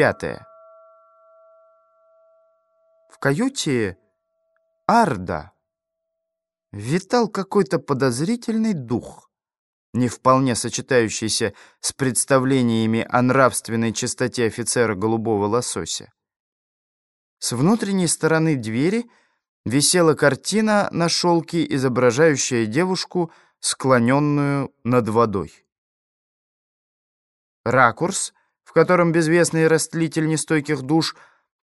пятое. В каюте Арда витал какой-то подозрительный дух, не вполне сочетающийся с представлениями о нравственной чистоте офицера голубого лосося. С внутренней стороны двери висела картина на шелке, изображающая девушку, склоненную над водой. Ракурс, в котором безвестный растлитель нестойких душ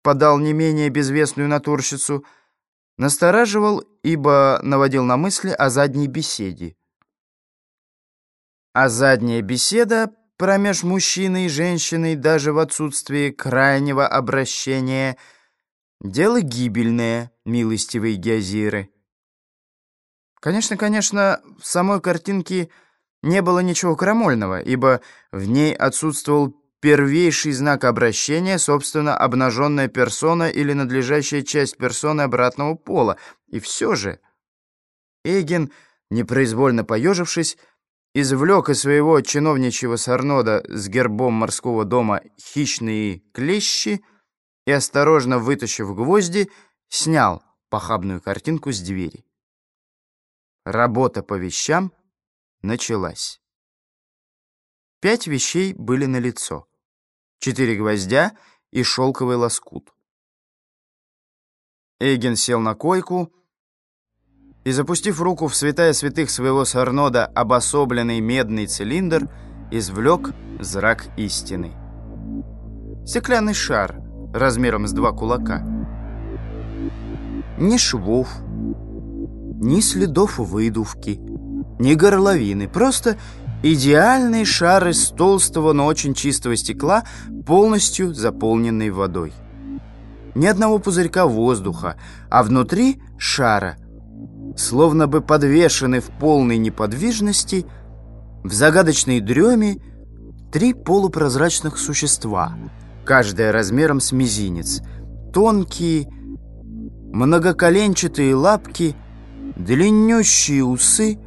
подал не менее безвестную натурщицу, настораживал, ибо наводил на мысли о задней беседе. А задняя беседа промеж мужчиной и женщиной даже в отсутствии крайнего обращения — Дело гибельное, милостивые геозиры. Конечно, конечно, в самой картинке не было ничего крамольного, ибо в ней отсутствовал первейший знак обращения, собственно, обнаженная персона или надлежащая часть персоны обратного пола. И все же Эгин, непроизвольно поежившись, извлек из своего чиновничьего сорнода с гербом морского дома хищные клещи — и, осторожно вытащив гвозди, снял похабную картинку с двери. Работа по вещам началась. Пять вещей были на лицо, четыре гвоздя и шелковый лоскут. Эйген сел на койку и, запустив руку в святая святых своего сорнода обособленный медный цилиндр, извлек зрак истины. Стеклянный шар — размером с два кулака. Ни швов, ни следов выдувки, ни горловины, просто идеальный шар из толстого, но очень чистого стекла, полностью заполненный водой. Ни одного пузырька воздуха, а внутри шара, словно бы подвешены в полной неподвижности, в загадочной дреме, три полупрозрачных существа — каждая размером с мизинец. Тонкие, многоколенчатые лапки, длиннющие усы,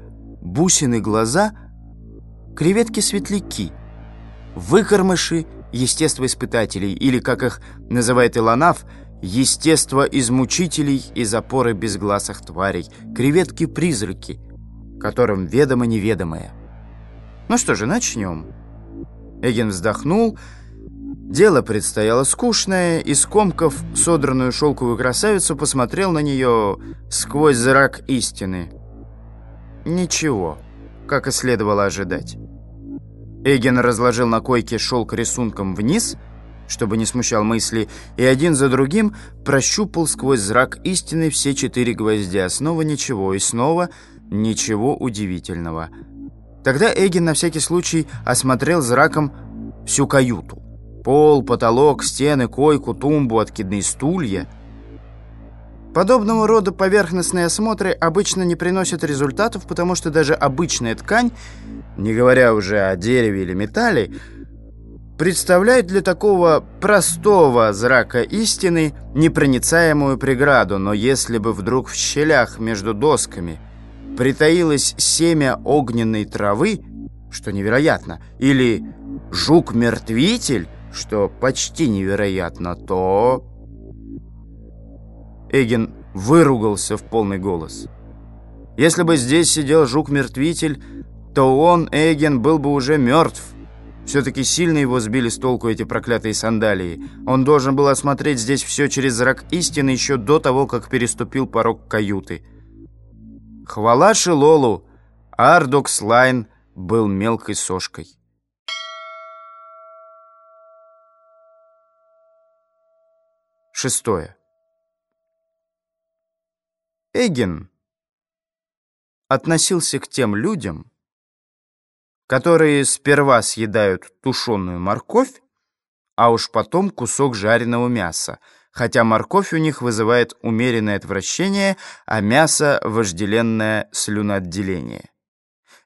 бусины глаза, креветки-светляки, выкормыши естествоиспытателей, или, как их называет Илонаф, естествоизмучителей и запоры безгласых тварей, креветки-призраки, которым ведомо неведомое. Ну что же, начнем. Эгин вздохнул Дело предстояло скучное, и, скомков содранную шелковую красавицу, посмотрел на нее сквозь зрак истины. Ничего, как и следовало ожидать. Эгин разложил на койке шелк рисунком вниз, чтобы не смущал мысли, и один за другим прощупал сквозь зрак истины все четыре гвоздя. Снова ничего, и снова ничего удивительного. Тогда Эгин на всякий случай осмотрел зраком всю каюту. Пол, потолок, стены, койку, тумбу, откидные стулья. Подобного рода поверхностные осмотры обычно не приносят результатов, потому что даже обычная ткань, не говоря уже о дереве или металле, представляет для такого простого зрака истины непроницаемую преграду, но если бы вдруг в щелях между досками притаилось семя огненной травы, что невероятно, или жук-мертвитель, что почти невероятно, то... Эгин выругался в полный голос. Если бы здесь сидел жук-мертвитель, то он, Эгин, был бы уже мертв. Все-таки сильно его сбили с толку эти проклятые сандалии. Он должен был осмотреть здесь все через зрак истины еще до того, как переступил порог каюты. Хвала Шилолу, Ардокс Лайн был мелкой сошкой. Шестое. Эгин относился к тем людям, которые сперва съедают тушеную морковь, а уж потом кусок жареного мяса, хотя морковь у них вызывает умеренное отвращение, а мясо — вожделенное слюноотделение.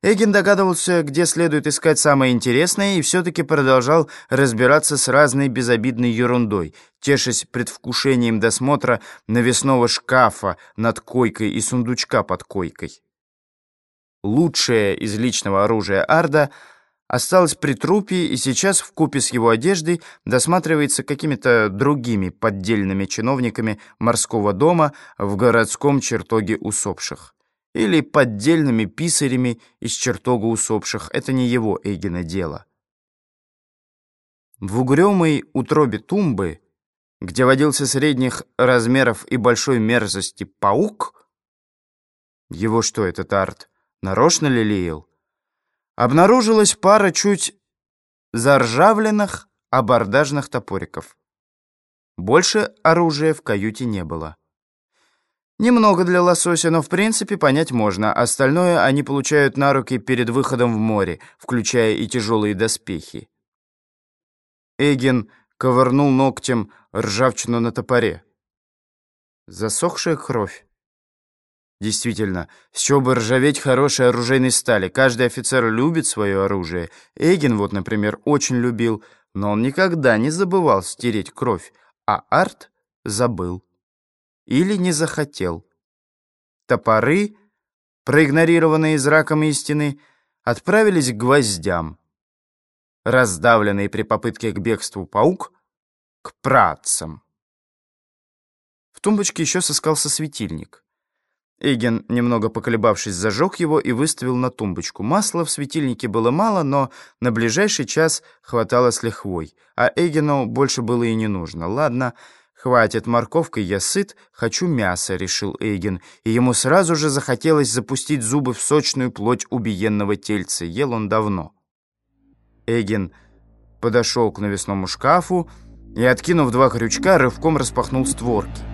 Эгин догадывался, где следует искать самое интересное, и все-таки продолжал разбираться с разной безобидной ерундой, тешась предвкушением досмотра навесного шкафа над койкой и сундучка под койкой. Лучшее из личного оружия Арда осталась при трупе и сейчас в купе с его одеждой досматривается какими-то другими поддельными чиновниками морского дома в городском чертоге усопших. Или поддельными писарями из чертога усопших. Это не его Эйгена дело. В угрюмой утробе тумбы, где водился средних размеров и большой мерзости паук, его что, этот арт, нарочно лелеял? Обнаружилась пара чуть заржавленных абордажных топориков. Больше оружия в каюте не было. Немного для лосося, но в принципе понять можно. Остальное они получают на руки перед выходом в море, включая и тяжелые доспехи. Эгин ковырнул ногтем ржавчину на топоре. Засохшая кровь. Действительно, с чего бы ржаветь хорошей оружейной стали? Каждый офицер любит свое оружие. Эгин вот, например, очень любил, но он никогда не забывал стереть кровь, а Арт забыл. Или не захотел. Топоры, проигнорированные зраком истины, отправились к гвоздям раздавленный при попытке к бегству паук, к працам. В тумбочке еще сыскался светильник. Эйген, немного поколебавшись, зажег его и выставил на тумбочку. Масла в светильнике было мало, но на ближайший час хватало с лихвой, а Эйгену больше было и не нужно. Ладно, хватит морковкой, я сыт, хочу мяса, решил Эйген, и ему сразу же захотелось запустить зубы в сочную плоть убиенного тельца. Ел он давно. Эгин подошел к навесному шкафу и, откинув два крючка, рывком распахнул створки.